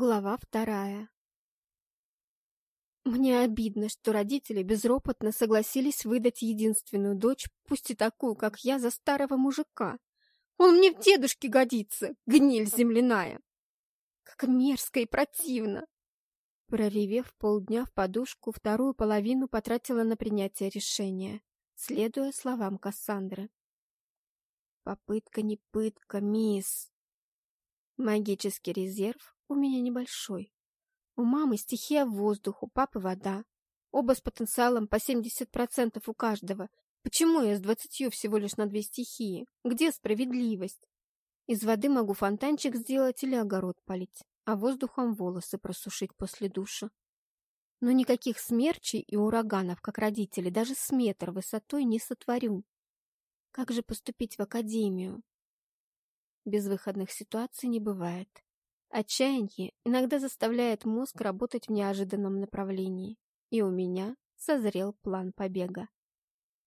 Глава вторая. Мне обидно, что родители безропотно согласились выдать единственную дочь, пусть и такую, как я, за старого мужика. Он мне в дедушке годится, гниль земляная. Как мерзко и противно. Проревев полдня в подушку, вторую половину потратила на принятие решения, следуя словам Кассандры. Попытка не пытка, мисс. Магический резерв у меня небольшой. У мамы стихия воздух, у папы вода. Оба с потенциалом по 70% у каждого. Почему я с двадцатью всего лишь на две стихии? Где справедливость? Из воды могу фонтанчик сделать или огород полить, а воздухом волосы просушить после душа. Но никаких смерчей и ураганов, как родители, даже с метр высотой не сотворю. Как же поступить в академию? Безвыходных ситуаций не бывает. Отчаяние иногда заставляет мозг работать в неожиданном направлении, и у меня созрел план побега.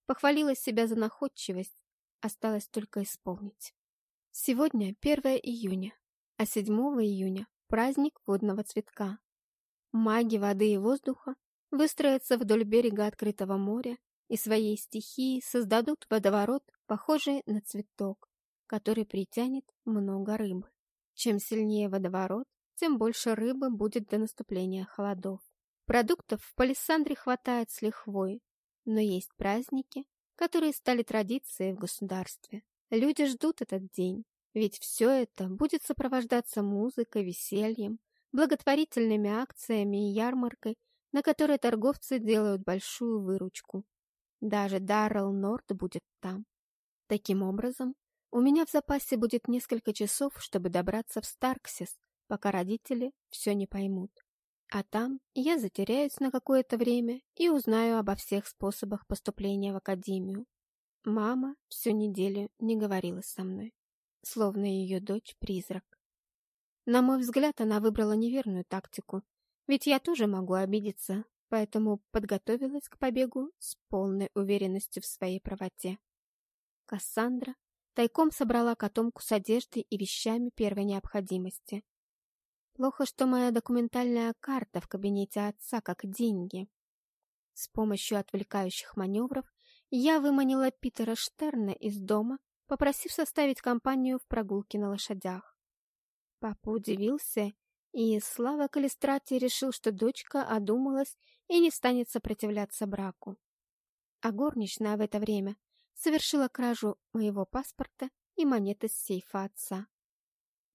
Похвалила себя за находчивость, осталось только исполнить. Сегодня 1 июня, а 7 июня праздник водного цветка. Маги воды и воздуха выстроятся вдоль берега открытого моря и своей стихии создадут водоворот, похожий на цветок, который притянет много рыбы. Чем сильнее водоворот, тем больше рыбы будет до наступления холодов. Продуктов в палисандре хватает с лихвой, но есть праздники, которые стали традицией в государстве. Люди ждут этот день, ведь все это будет сопровождаться музыкой, весельем, благотворительными акциями и ярмаркой, на которой торговцы делают большую выручку. Даже Даррелл Норд будет там. Таким образом, у меня в запасе будет несколько часов, чтобы добраться в Старксис, пока родители все не поймут. А там я затеряюсь на какое-то время и узнаю обо всех способах поступления в академию. Мама всю неделю не говорила со мной, словно ее дочь-призрак. На мой взгляд, она выбрала неверную тактику, ведь я тоже могу обидеться, поэтому подготовилась к побегу с полной уверенностью в своей правоте. Кассандра Тайком собрала котомку с одеждой и вещами первой необходимости. Плохо, что моя документальная карта в кабинете отца как деньги. С помощью отвлекающих маневров я выманила Питера Штерна из дома, попросив составить компанию в прогулке на лошадях. Папа удивился, и Слава Калистрати решил, что дочка одумалась и не станет сопротивляться браку. А горничная в это время совершила кражу моего паспорта и монеты с сейфа отца.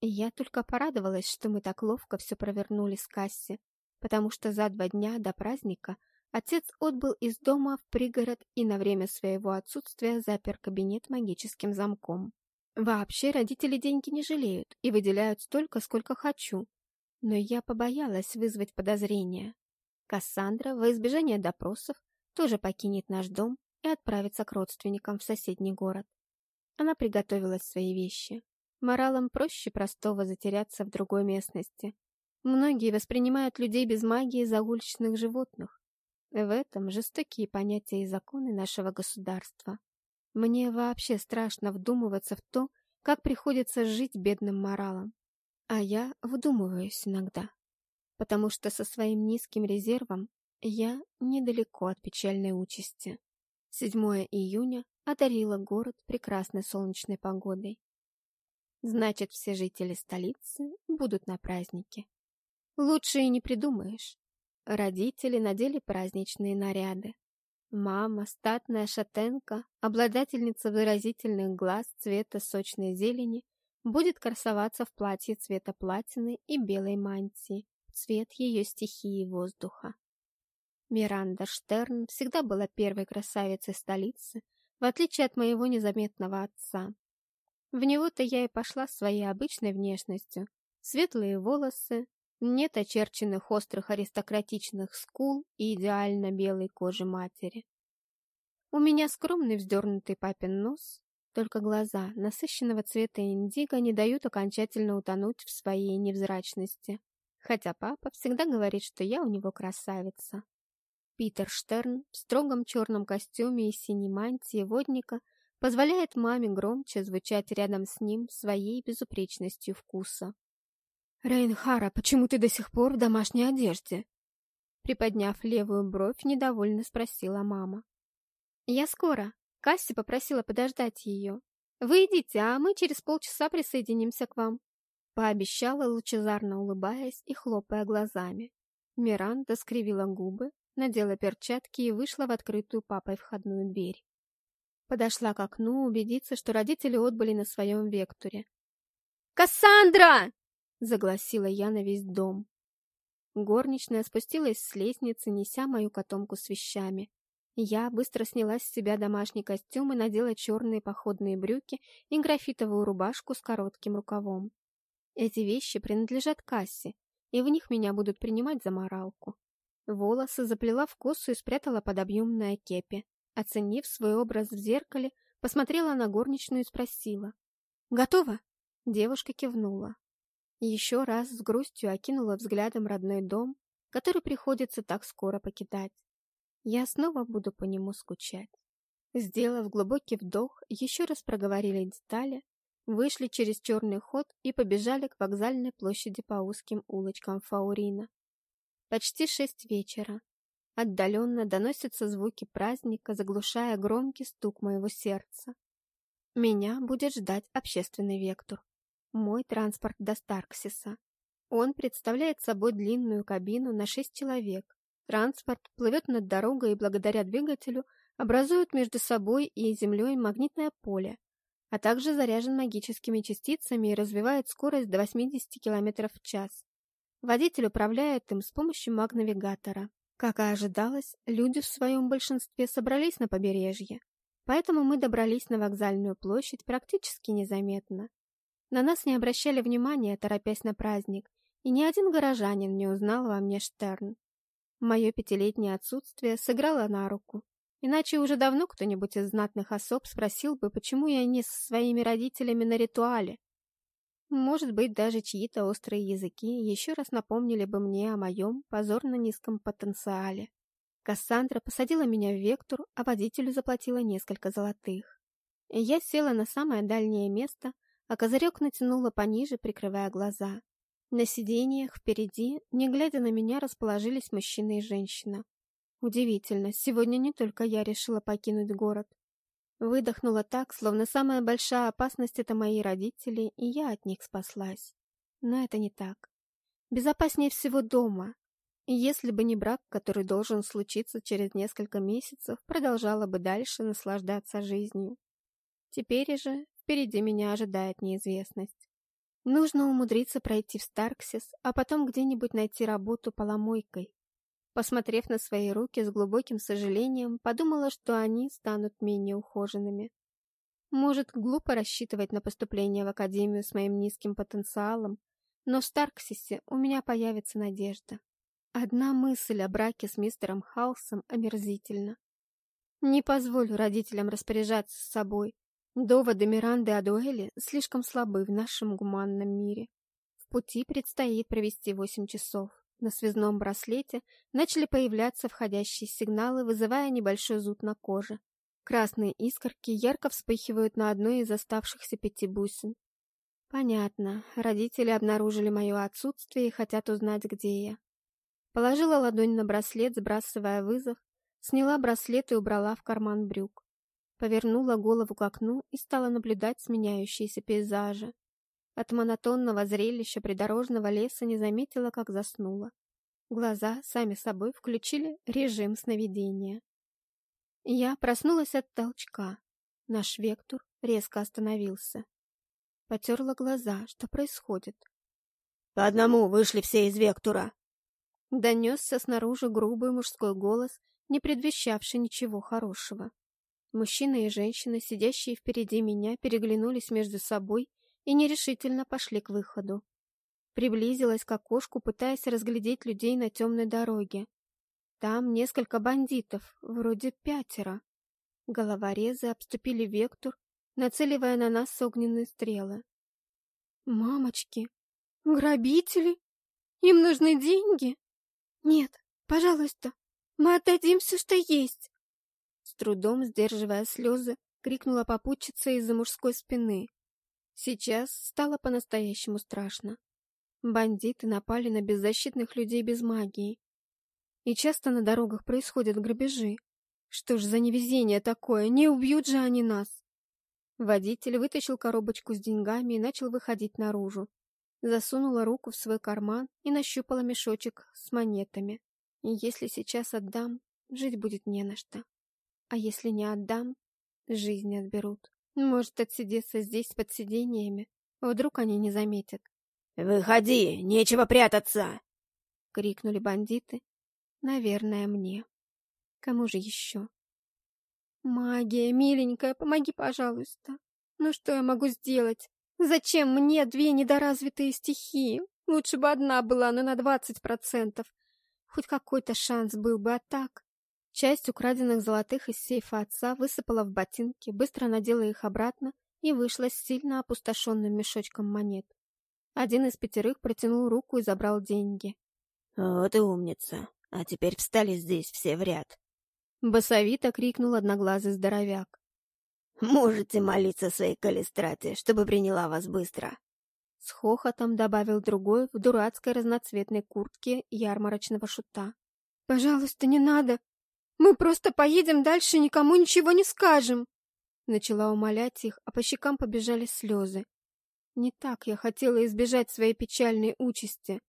Я только порадовалась, что мы так ловко все провернули с кассе, потому что за два дня до праздника отец отбыл из дома в пригород и на время своего отсутствия запер кабинет магическим замком. Вообще родители деньги не жалеют и выделяют столько, сколько хочу. Но я побоялась вызвать подозрения. Кассандра, во избежание допросов, тоже покинет наш дом и отправиться к родственникам в соседний город. Она приготовила свои вещи. Моралам проще простого затеряться в другой местности. Многие воспринимают людей без магии за уличных животных. В этом жестокие понятия и законы нашего государства. Мне вообще страшно вдумываться в то, как приходится жить бедным моралом. А я вдумываюсь иногда, потому что со своим низким резервом я недалеко от печальной участи. 7 июня одарило город прекрасной солнечной погодой. Значит, все жители столицы будут на празднике. Лучше и не придумаешь. Родители надели праздничные наряды. Мама, статная шатенка, обладательница выразительных глаз цвета сочной зелени, будет красоваться в платье цвета платины и белой мантии, цвет ее стихии воздуха. Миранда Штерн всегда была первой красавицей столицы, в отличие от моего незаметного отца. В него-то я и пошла своей обычной внешностью. Светлые волосы, нет очерченных острых аристократичных скул и идеально белой кожи матери. У меня скромный вздернутый папин нос, только глаза насыщенного цвета индиго не дают окончательно утонуть в своей невзрачности, хотя папа всегда говорит, что я у него красавица. Питер Штерн в строгом черном костюме и синей мантии водника позволяет маме громче звучать рядом с ним своей безупречностью вкуса. «Рейнхара, почему ты до сих пор в домашней одежде?» Приподняв левую бровь, недовольно спросила мама. «Я скоро. Касси попросила подождать ее. Вы идите, а мы через полчаса присоединимся к вам», пообещала, лучезарно улыбаясь и хлопая глазами. Миранда скривила губы, надела перчатки и вышла в открытую папой входную дверь. Подошла к окну убедиться, что родители отбыли на своем векторе. «Кассандра!» — загласила я на весь дом. Горничная спустилась с лестницы, неся мою котомку с вещами. Я быстро сняла с себя домашний костюм и надела черные походные брюки и графитовую рубашку с коротким рукавом. Эти вещи принадлежат кассе, и в них меня будут принимать за моралку. Волосы заплела в косу и спрятала под объемное кепи. Оценив свой образ в зеркале, посмотрела на горничную и спросила. «Готово?» Девушка кивнула. Еще раз с грустью окинула взглядом родной дом, который приходится так скоро покидать. Я снова буду по нему скучать. Сделав глубокий вдох, еще раз проговорили детали, вышли через черный ход и побежали к вокзальной площади по узким улочкам Фаурина. Почти шесть вечера. Отдаленно доносятся звуки праздника, заглушая громкий стук моего сердца. Меня будет ждать общественный вектор. Мой транспорт до Старксиса. Он представляет собой длинную кабину на шесть человек. Транспорт плывет над дорогой и благодаря двигателю образует между собой и землей магнитное поле, а также заряжен магическими частицами и развивает скорость до 80 км в час. Водитель управляет им с помощью магнавигатора. Как и ожидалось, люди в своем большинстве собрались на побережье, поэтому мы добрались на вокзальную площадь практически незаметно. На нас не обращали внимания, торопясь на праздник, и ни один горожанин не узнал во мне Штерн. Мое пятилетнее отсутствие сыграло на руку, иначе уже давно кто-нибудь из знатных особ спросил бы, почему я не со своими родителями на ритуале, может быть, даже чьи-то острые языки еще раз напомнили бы мне о моем позорно низком потенциале. Кассандра посадила меня в вектор, а водителю заплатила несколько золотых. Я села на самое дальнее место, а козырек натянула пониже, прикрывая глаза. На сиденьях впереди, не глядя на меня, расположились мужчина и женщина. Удивительно, сегодня не только я решила покинуть город. Выдохнула так, словно самая большая опасность — это мои родители, и я от них спаслась. Но это не так. Безопаснее всего дома. Если бы не брак, который должен случиться через несколько месяцев, продолжала бы дальше наслаждаться жизнью. Теперь же впереди меня ожидает неизвестность. Нужно умудриться пройти в Старксис, а потом где-нибудь найти работу поломойкой. Посмотрев на свои руки с глубоким сожалением, подумала, что они станут менее ухоженными. Может, глупо рассчитывать на поступление в академию с моим низким потенциалом, но в Старксисе у меня появится надежда. Одна мысль о браке с мистером Хаусом омерзительна. Не позволю родителям распоряжаться с собой. Доводы Миранды о дуэли слишком слабы в нашем гуманном мире. В пути предстоит провести восемь часов. На связном браслете начали появляться входящие сигналы, вызывая небольшой зуд на коже. Красные искорки ярко вспыхивают на одной из оставшихся пяти бусин. Понятно, родители обнаружили мое отсутствие и хотят узнать, где я. Положила ладонь на браслет, сбрасывая вызов, сняла браслет и убрала в карман брюк. Повернула голову к окну и стала наблюдать сменяющиеся пейзажи. От монотонного зрелища придорожного леса не заметила, как заснула. Глаза сами собой включили режим сновидения. Я проснулась от толчка. Наш вектор резко остановился. Потерла глаза. Что происходит? «По одному вышли все из вектора!» Донесся снаружи грубый мужской голос, не предвещавший ничего хорошего. Мужчина и женщина, сидящие впереди меня, переглянулись между собой и нерешительно пошли к выходу. Приблизилась к окошку, пытаясь разглядеть людей на темной дороге. Там несколько бандитов, вроде пятеро. Головорезы обступили Вектор, нацеливая на нас огненные стрелы. «Мамочки! Грабители? Им нужны деньги? Нет, пожалуйста, мы отдадим все, что есть!» С трудом сдерживая слезы, крикнула попутчица из-за мужской спины. Сейчас стало по-настоящему страшно. Бандиты напали на беззащитных людей без магии. И часто на дорогах происходят грабежи. Что ж за невезение такое, не убьют же они нас. Водитель вытащил коробочку с деньгами и начал выходить наружу. Засунула руку в свой карман и нащупала мешочек с монетами. Если сейчас отдам, жить будет не на что. А если не отдам, жизнь отберут. Может отсидеться здесь под сидениями. Вдруг они не заметят. «Выходи, нечего прятаться!» — крикнули бандиты. Наверное, мне. Кому же еще? «Магия, миленькая, помоги, пожалуйста. Ну что я могу сделать? Зачем мне две недоразвитые стихии? Лучше бы одна была, но на двадцать процентов. Хоть какой-то шанс был бы, а так...» Часть украденных золотых из сейфа отца высыпала в ботинки, быстро надела их обратно и вышла с сильно опустошенным мешочком монет. Один из пятерых протянул руку и забрал деньги. «Вот и умница. А теперь встали здесь все в ряд. Басовито крикнул одноглазый здоровяк. «Можете молиться своей калистрате, чтобы приняла вас быстро!» С хохотом добавил другой в дурацкой разноцветной куртке ярмарочного шута. «Пожалуйста, не надо! Мы просто поедем дальше, никому ничего не скажем!» Начала умолять их, а по щекам побежали слезы. Не так я хотела избежать своей печальной участи.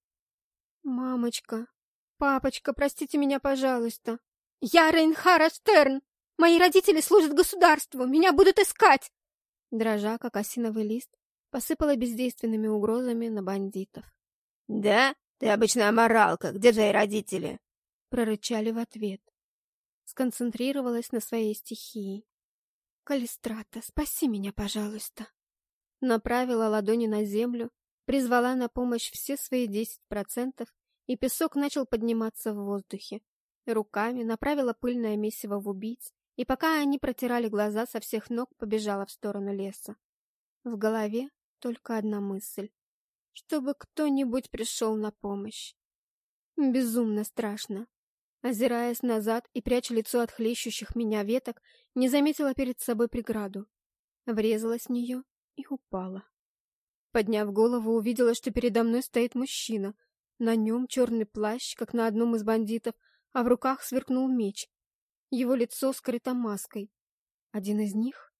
«Мамочка, папочка, простите меня, пожалуйста!» «Я Рейнхара Штерн! Мои родители служат государству! Меня будут искать!» Дрожа, как осиновый лист, посыпала бездейственными угрозами на бандитов. «Да? Ты обычная моралка. Где твои родители?» Прорычали в ответ. Сконцентрировалась на своей стихии. «Калистрата, спаси меня, пожалуйста!» Направила ладони на землю, призвала на помощь все свои десять процентов, и песок начал подниматься в воздухе, Руками направила пыльное месиво в убийц, и пока они протирали глаза, со всех ног побежала в сторону леса. В голове только одна мысль. Чтобы кто-нибудь пришел на помощь. Безумно страшно. Озираясь назад и пряча лицо от хлещущих меня веток, не заметила перед собой преграду. Врезалась в нее и упала. Подняв голову, увидела, что передо мной стоит мужчина. На нем черный плащ, как на одном из бандитов, а в руках сверкнул меч. Его лицо скрыто маской. Один из них?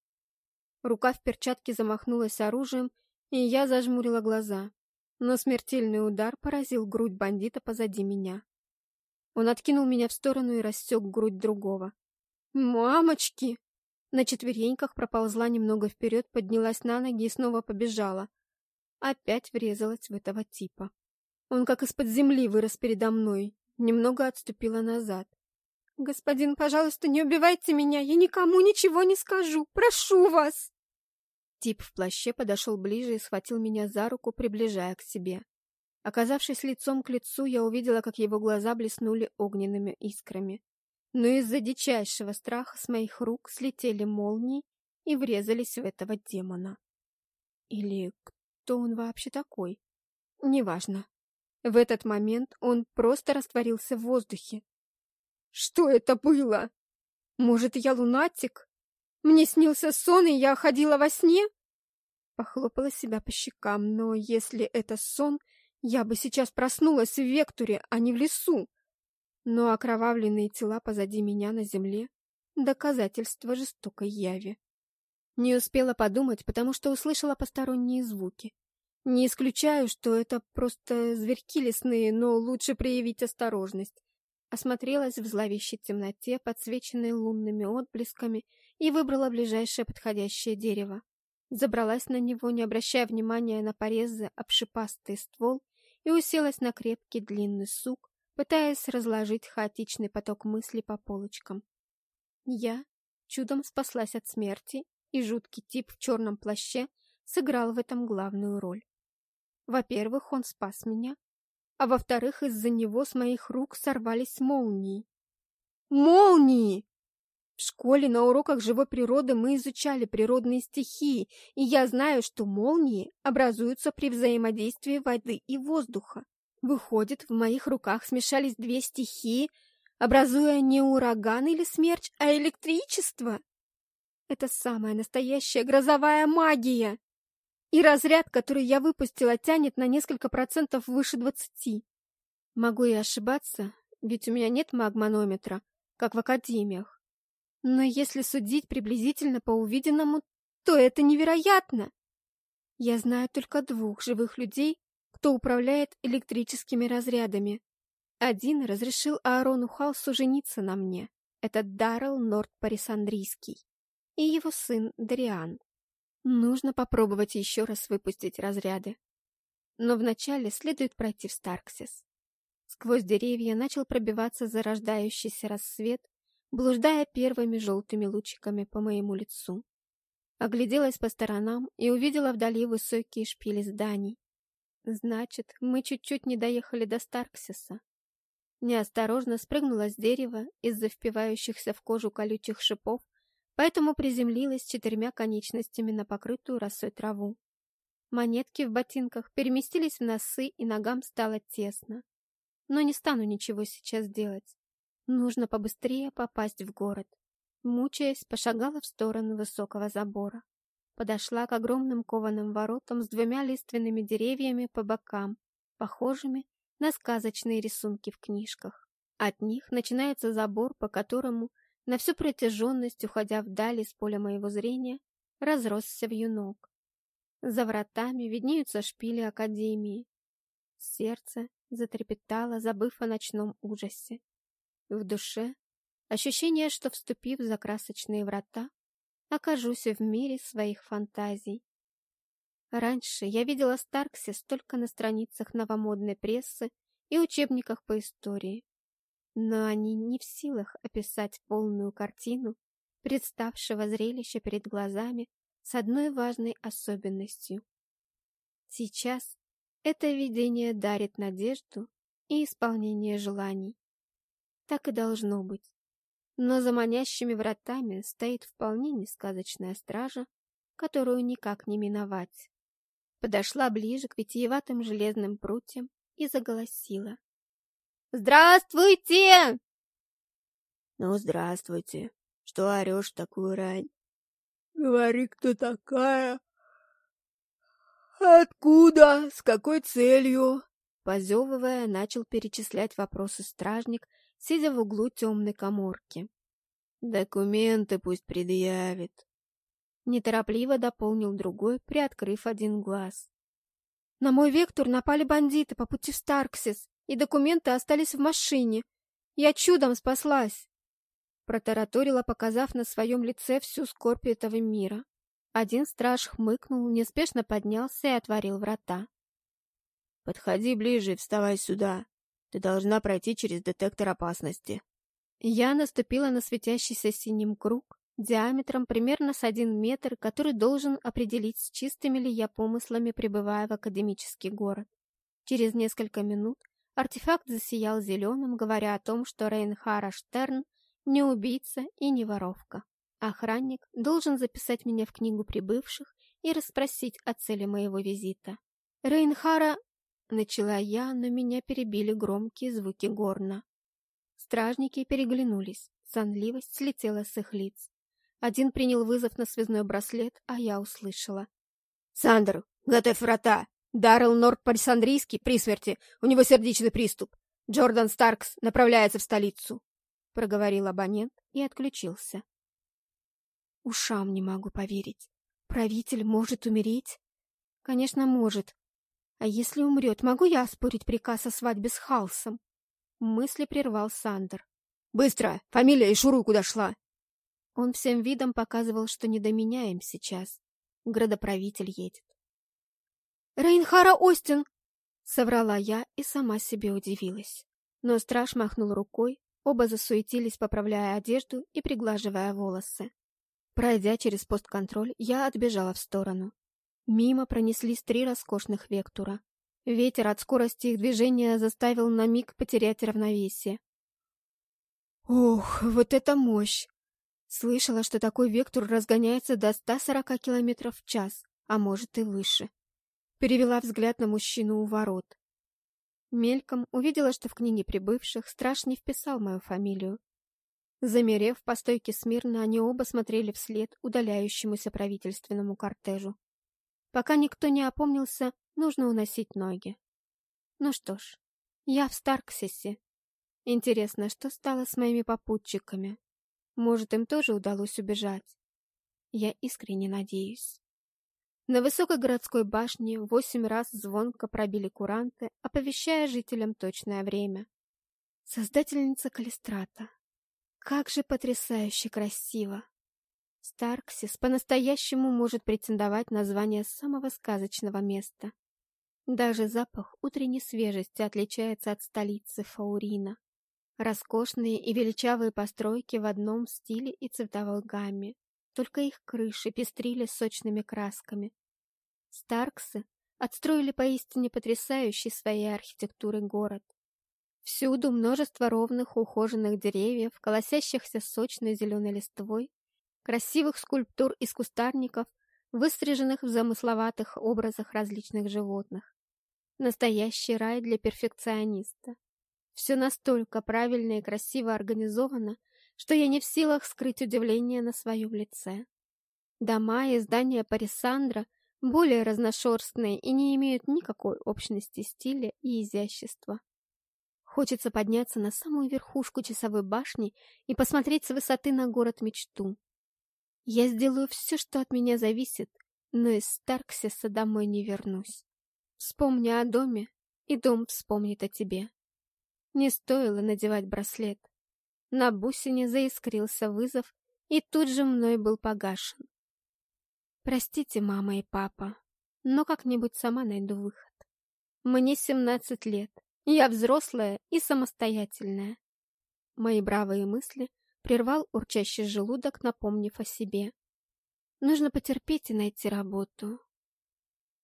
Рука в перчатке замахнулась оружием, и я зажмурила глаза. Но смертельный удар поразил грудь бандита позади меня. Он откинул меня в сторону и рассек грудь другого. «Мамочки!» На четвереньках проползла немного вперед, поднялась на ноги и снова побежала. Опять врезалась в этого типа. Он как из-под земли вырос передо мной, Немного отступила назад. «Господин, пожалуйста, не убивайте меня, я никому ничего не скажу, прошу вас!» Тип в плаще подошел ближе и схватил меня за руку, приближая к себе. Оказавшись лицом к лицу, я увидела, как его глаза блеснули огненными искрами. Но из-за дичайшего страха с моих рук слетели молнии и врезались в этого демона. Или кто он вообще такой? Неважно. В этот момент он просто растворился в воздухе. Что это было? Может, я лунатик? Мне снился сон, и я ходила во сне? Похлопала себя по щекам, но если это сон, я бы сейчас проснулась в Векторе, а не в лесу. Но окровавленные тела позади меня на земле — доказательство жестокой яви. Не успела подумать, потому что услышала посторонние звуки. Не исключаю, что это просто зверьки лесные, но лучше проявить осторожность. Осмотрелась в зловещей темноте, подсвеченной лунными отблесками, и выбрала ближайшее подходящее дерево. Забралась на него, не обращая внимания на порезы, обшипастый ствол, и уселась на крепкий длинный сук, пытаясь разложить хаотичный поток мыслей по полочкам. Я чудом спаслась от смерти, и жуткий тип в черном плаще сыграл в этом главную роль. Во-первых, он спас меня, а во-вторых, из-за него с моих рук сорвались молнии. Молнии! В школе на уроках живой природы мы изучали природные стихии, и я знаю, что молнии образуются при взаимодействии воды и воздуха. Выходит, в моих руках смешались две стихии, образуя не ураган или смерч, а электричество. Это самая настоящая грозовая магия. И разряд, который я выпустила, тянет на несколько процентов выше двадцати. Могу и ошибаться, ведь у меня нет магманометра, как в академиях. Но если судить приблизительно по увиденному, то это невероятно. Я знаю только двух живых людей, кто управляет электрическими разрядами. Один разрешил Аарону Халсу жениться на мне. Это Даррелл Норт Парисандрийский. И его сын Дариан. Нужно попробовать еще раз выпустить разряды. Но вначале следует пройти в Старксис. Сквозь деревья начал пробиваться зарождающийся рассвет, блуждая первыми желтыми лучиками по моему лицу. Огляделась по сторонам и увидела вдали высокие шпили зданий. Значит, мы чуть-чуть не доехали до Старксиса. Неосторожно спрыгнула с дерева из-за впивающихся в кожу колючих шипов, поэтому приземлилась четырьмя конечностями на покрытую росой траву. Монетки в ботинках переместились в носы, и ногам стало тесно. Но не стану ничего сейчас делать. Нужно побыстрее попасть в город. Мучаясь, пошагала в сторону высокого забора. Подошла к огромным кованым воротам с двумя лиственными деревьями по бокам, похожими на сказочные рисунки в книжках. От них начинается забор, по которому, на всю протяженность, уходя вдали с поля моего зрения, разросся вьюнок. За вратами виднеются шпили Академии. Сердце затрепетало, забыв о ночном ужасе. В душе ощущение, что, вступив за красочные врата, окажусь в мире своих фантазий. Раньше я видела Старксис только на страницах новомодной прессы и учебниках по истории, но они не в силах описать полную картину представшего зрелища перед глазами с одной важной особенностью. Сейчас это видение дарит надежду и исполнение желаний. Так и должно быть. Но за манящими вратами стоит вполне несказочная стража, которую никак не миновать. Подошла ближе к витиеватым железным прутьям и заголосила. «Здравствуйте!» «Ну, здравствуйте. Что орешь такую рань?» «Говори, кто такая?» «Откуда? С какой целью?» Позевывая, начал перечислять вопросы стражник, сидя в углу темной коморки. «Документы пусть предъявит». Неторопливо дополнил другой, приоткрыв один глаз. «На мой вектор напали бандиты по пути в Старксис, и документы остались в машине. Я чудом спаслась!» Протараторила, показав на своем лице всю скорбь этого мира. Один страж хмыкнул, неспешно поднялся и отворил врата. «Подходи ближе и вставай сюда. Ты должна пройти через детектор опасности». Я наступила на светящийся синим круг, диаметром примерно с один метр, который должен определить, с чистыми ли я помыслами пребывая в академический город. Через несколько минут артефакт засиял зеленым, говоря о том, что Рейнхара Штерн не убийца и не воровка. Охранник должен записать меня в книгу прибывших и расспросить о цели моего визита. Рейнхара... Начала я, но меня перебили громкие звуки горна. Стражники переглянулись, сонливость слетела с их лиц. Один принял вызов на связной браслет, а я услышала. «Сандер, готовь врата! Даррелл Норт Пальсандрийский при смерти, у него сердечный приступ. Джордан Старкс направляется в столицу!» Проговорил абонент и отключился. Ушам не могу поверить. Правитель может умереть? Конечно, может. А если умрет, могу я оспорить приказ о свадьбе с Халсом? Мысли прервал Сандер. «Быстро! Фамилия и шуруй, куда шла!» Он всем видом показывал, что не до меня им сейчас. Градоправитель едет. «Рейнхара Остин!» — соврала я и сама себе удивилась. Но страж махнул рукой, оба засуетились, поправляя одежду и приглаживая волосы. Пройдя через постконтроль, я отбежала в сторону. Мимо пронеслись три роскошных вектура. Ветер от скорости их движения заставил на миг потерять равновесие. Ох, вот это мощь! Слышала, что такой вектор разгоняется до 140 км в час, а может и выше. Перевела взгляд на мужчину у ворот. Мельком увидела, что в книге прибывших страж не вписал мою фамилию, Замерев по стойке смирно, они оба смотрели вслед удаляющемуся правительственному кортежу. Пока никто не опомнился, нужно уносить ноги. Ну что ж, я в Старксисе. Интересно, что стало с моими попутчиками? Может, им тоже удалось убежать? Я искренне надеюсь. На высокой городской башне восемь раз звонко пробили куранты, оповещая жителям точное время. Создательница Калистрата. Как же потрясающе красиво! Старксис по-настоящему может претендовать на звание самого сказочного места. Даже запах утренней свежести отличается от столицы Фаурина. Роскошные и величавые постройки в одном стиле и цветовой гамме, только их крыши пестрили сочными красками. Старксы отстроили поистине потрясающий своей архитектурой город. Всюду множество ровных ухоженных деревьев, колосящихся сочной зеленой листвой, красивых скульптур из кустарников, выстриженных в замысловатых образах различных животных. Настоящий рай для перфекциониста. Все настолько правильно и красиво организовано, что я не в силах скрыть удивление на своем лице. Дома и здания Парисандра более разношерстные и не имеют никакой общности стиля и изящества. Хочется подняться на самую верхушку часовой башни и посмотреть с высоты на город мечту. Я сделаю все, что от меня зависит, но из Старксиса домой не вернусь. Вспомни о доме, и дом вспомнит о тебе. Не стоило надевать браслет. На бусине заискрился вызов, и тут же мной был погашен. Простите, мама и папа, но как-нибудь сама найду выход. Мне семнадцать лет, я взрослая и самостоятельная. Мои бравые мысли прервал урчащий желудок, напомнив о себе. Нужно потерпеть и найти работу.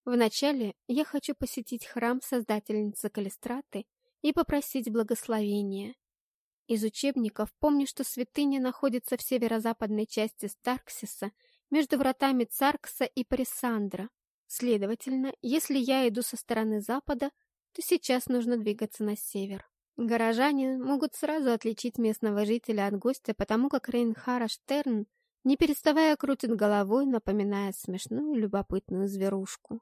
Вначале я хочу посетить храм создательницы Калистраты и попросить благословения. Из учебников помню, что святыня находится в северо-западной части Старксиса, между вратами Царкса и Парисандра. Следовательно, если я иду со стороны запада, то сейчас нужно двигаться на север. Горожане могут сразу отличить местного жителя от гостя, потому как Рейнхара Штерн, не переставая, крутит головой, напоминая смешную любопытную зверушку.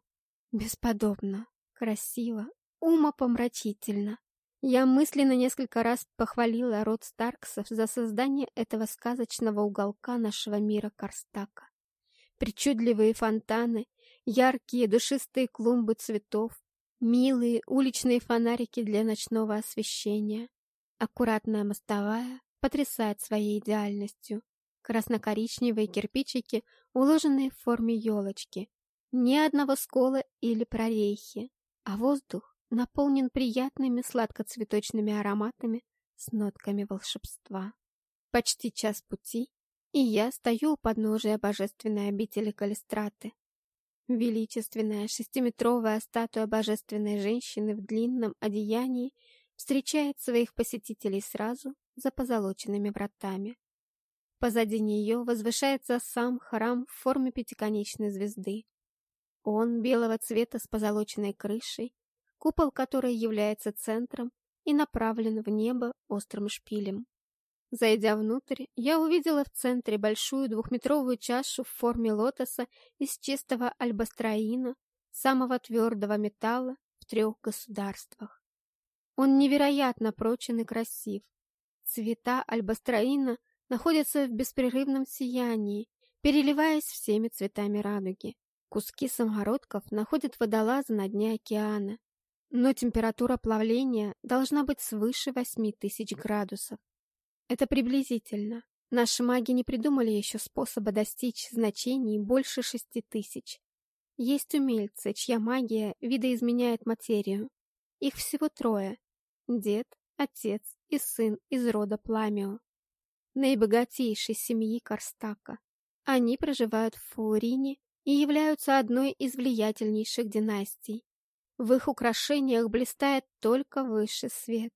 Бесподобно, красиво, умопомрачительно. Я мысленно несколько раз похвалила род Старксов за создание этого сказочного уголка нашего мира Карстака. Причудливые фонтаны, яркие душистые клумбы цветов, Милые уличные фонарики для ночного освещения. Аккуратная мостовая потрясает своей идеальностью. Красно-коричневые кирпичики, уложенные в форме елочки. Ни одного скола или прорехи. А воздух наполнен приятными сладкоцветочными ароматами с нотками волшебства. Почти час пути, и я стою у подножия божественной обители Калистраты. Величественная шестиметровая статуя божественной женщины в длинном одеянии встречает своих посетителей сразу за позолоченными вратами. Позади нее возвышается сам храм в форме пятиконечной звезды. Он белого цвета с позолоченной крышей, купол которой является центром и направлен в небо острым шпилем. Зайдя внутрь, я увидела в центре большую двухметровую чашу в форме лотоса из чистого альбастроина, самого твердого металла в трех государствах. Он невероятно прочен и красив. Цвета альбастроина находятся в беспрерывном сиянии, переливаясь всеми цветами радуги. Куски самородков находят водолазы на дне океана, но температура плавления должна быть свыше 8000 градусов. Это приблизительно. Наши маги не придумали еще способа достичь значений больше шести тысяч. Есть умельцы, чья магия видоизменяет материю. Их всего трое. Дед, отец и сын из рода Пламио. Наибогатейшей семьи Карстака. Они проживают в Фаурине и являются одной из влиятельнейших династий. В их украшениях блистает только высший свет.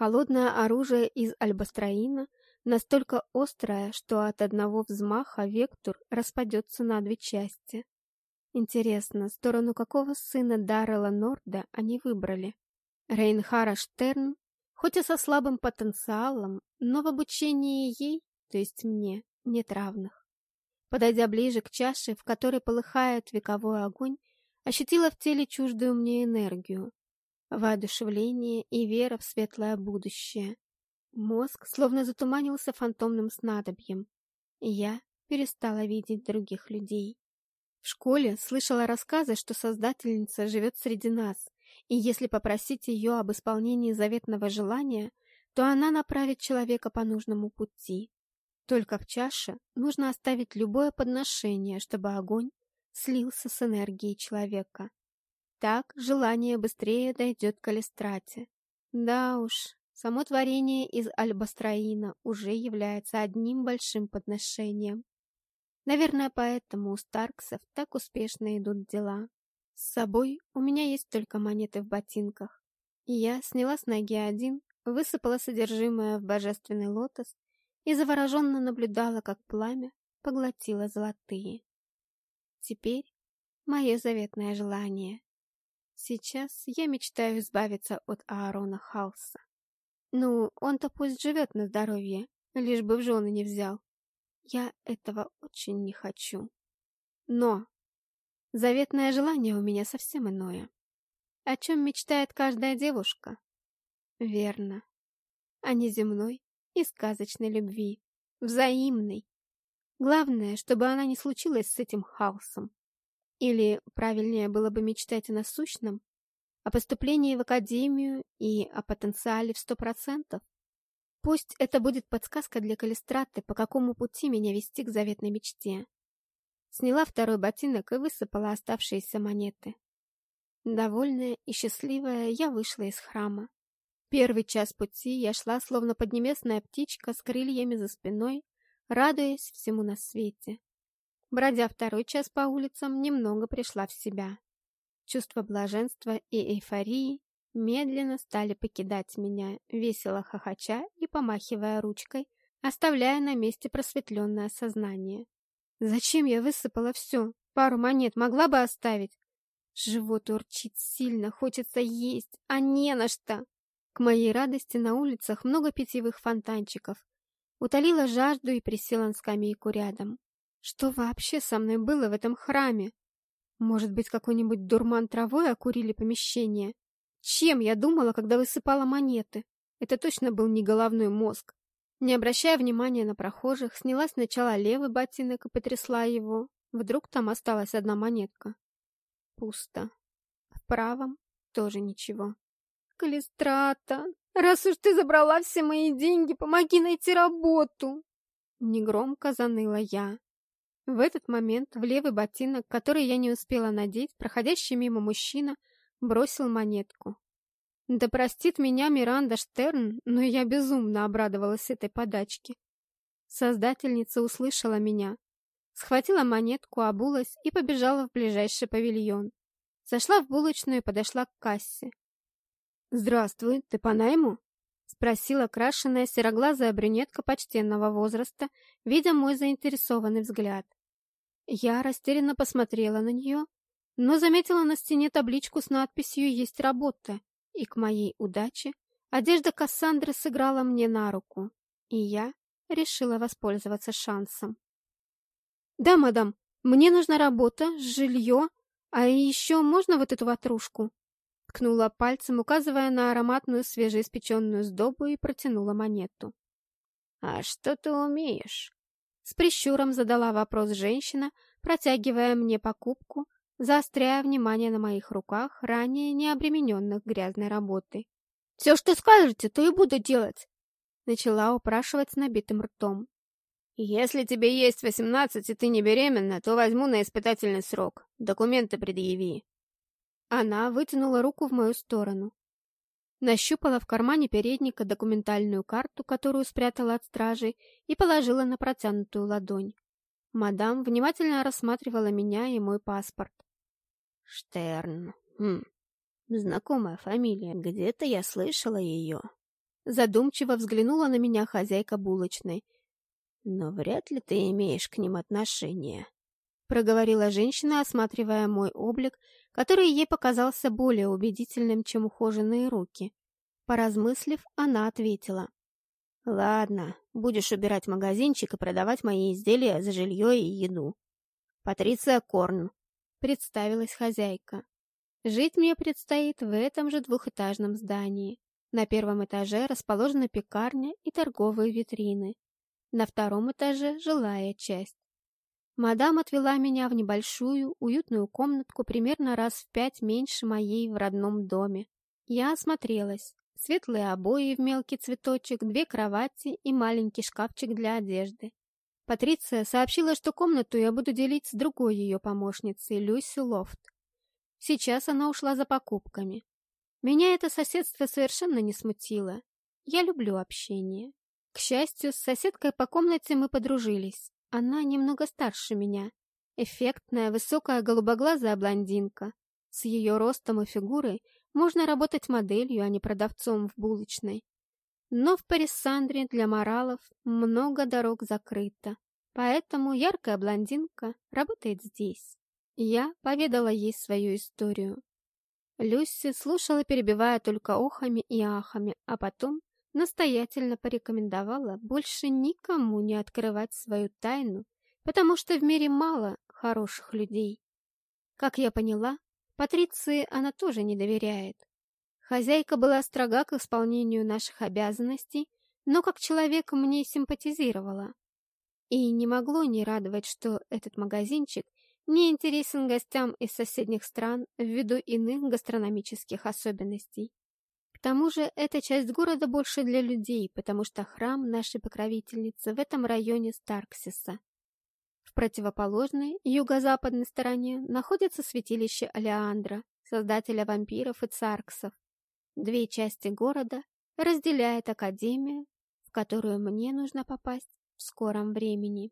Холодное оружие из альбастроина настолько острое, что от одного взмаха вектор распадется на две части. Интересно, сторону какого сына Даррела Норда они выбрали? Рейнхара Штерн, хоть и со слабым потенциалом, но в обучении ей, то есть мне, нет равных. Подойдя ближе к чаше, в которой полыхает вековой огонь, ощутила в теле чуждую мне энергию, воодушевление и вера в светлое будущее. Мозг словно затуманился фантомным снадобьем, я перестала видеть других людей. В школе слышала рассказы, что Создательница живет среди нас, и если попросить ее об исполнении заветного желания, то она направит человека по нужному пути. Только в чаше нужно оставить любое подношение, чтобы огонь слился с энергией человека. Так желание быстрее дойдет к Алистрате. Да уж, само творение из альбастроина уже является одним большим подношением. Наверное, поэтому у Старксов так успешно идут дела. С собой у меня есть только монеты в ботинках. И я сняла с ноги один, высыпала содержимое в божественный лотос и завороженно наблюдала, как пламя поглотило золотые. Теперь мое заветное желание. Сейчас я мечтаю избавиться от Аарона Халса. Ну, он-то пусть живет на здоровье, лишь бы в жены не взял. Я этого очень не хочу. Но заветное желание у меня совсем иное. О чем мечтает каждая девушка? Верно. О неземной и сказочной любви. Взаимной. Главное, чтобы она не случилась с этим хаосом. Или, правильнее было бы мечтать о насущном, о поступлении в академию и о потенциале в сто процентов. Пусть это будет подсказка для Калистраты, по какому пути меня вести к заветной мечте. Сняла второй ботинок и высыпала оставшиеся монеты. Довольная и счастливая, я вышла из храма. Первый час пути я шла, словно поднебесная птичка с крыльями за спиной, радуясь всему на свете. Бродя второй час по улицам, немного пришла в себя. Чувство блаженства и эйфории медленно стали покидать меня, весело хохоча и помахивая ручкой, оставляя на месте просветленное сознание. Зачем я высыпала все? Пару монет могла бы оставить? Живот урчит сильно, хочется есть, а не на что. К моей радости на улицах много питьевых фонтанчиков. Утолила жажду и присела на скамейку рядом. Что вообще со мной было в этом храме? Может быть, какой-нибудь дурман травой окурили помещение? Чем я думала, когда высыпала монеты? Это точно был не головной мозг. Не обращая внимания на прохожих, сняла сначала левый ботинок и потрясла его. Вдруг там осталась одна монетка. Пусто. В правом тоже ничего. «Калистрата, раз уж ты забрала все мои деньги, помоги найти работу!» Негромко заныла я. В этот момент в левый ботинок, который я не успела надеть, проходящий мимо мужчина бросил монетку. Да простит меня Миранда Штерн, но я безумно обрадовалась этой подачке. Создательница услышала меня, схватила монетку, обулась и побежала в ближайший павильон. Зашла в булочную и подошла к кассе. «Здравствуй, ты по найму?» — спросила крашеная сероглазая брюнетка почтенного возраста, видя мой заинтересованный взгляд. Я растерянно посмотрела на нее, но заметила на стене табличку с надписью «Есть работа», и к моей удаче одежда Кассандры сыграла мне на руку, и я решила воспользоваться шансом. «Да, мадам, мне нужна работа, жилье, а еще можно вот эту ватрушку?» Ткнула пальцем, указывая на ароматную свежеиспеченную сдобу и протянула монету. «А что ты умеешь?» С прищуром задала вопрос женщина, протягивая мне покупку, заостряя внимание на моих руках, ранее не обремененных грязной работой. «Все, что скажете, то и буду делать!» Начала упрашивать с набитым ртом. «Если тебе есть восемнадцать и ты не беременна, то возьму на испытательный срок. Документы предъяви». Она вытянула руку в мою сторону. Нащупала в кармане передника документальную карту, которую спрятала от стражей, и положила на протянутую ладонь. Мадам внимательно рассматривала меня и мой паспорт. Штерн. Хм. Знакомая фамилия. Где-то я слышала ее. Задумчиво взглянула на меня хозяйка булочной. Но вряд ли ты имеешь к ним отношение. Проговорила женщина, осматривая мой облик, который ей показался более убедительным, чем ухоженные руки. Поразмыслив, она ответила. Ладно, будешь убирать магазинчик и продавать мои изделия за жилье и еду. Патриция Корн, представилась хозяйка. Жить мне предстоит в этом же двухэтажном здании. На первом этаже расположена пекарня и торговые витрины. На втором этаже жилая часть. Мадам отвела меня в небольшую, уютную комнатку примерно раз в пять меньше моей в родном доме. Я осмотрелась. Светлые обои в мелкий цветочек, две кровати и маленький шкафчик для одежды. Патриция сообщила, что комнату я буду делить с другой ее помощницей, Люси Лофт. Сейчас она ушла за покупками. Меня это соседство совершенно не смутило. Я люблю общение. К счастью, с соседкой по комнате мы подружились. Она немного старше меня. Эффектная, высокая, голубоглазая блондинка. С ее ростом и фигурой можно работать моделью, а не продавцом в булочной. Но в Парисандре для моралов много дорог закрыто, поэтому яркая блондинка работает здесь. Я поведала ей свою историю. Люси слушала, перебивая только охами и ахами, а потом настоятельно порекомендовала больше никому не открывать свою тайну, потому что в мире мало хороших людей. Как я поняла, Патриции она тоже не доверяет. Хозяйка была строга к исполнению наших обязанностей, но как человек мне симпатизировала. И не могло не радовать, что этот магазинчик не интересен гостям из соседних стран ввиду иных гастрономических особенностей. К тому же эта часть города больше для людей, потому что храм нашей покровительницы в этом районе Старксиса. В противоположной, юго-западной стороне находится святилище Алеандра, создателя вампиров и царксов. Две части города разделяет Академия, в которую мне нужно попасть в скором времени.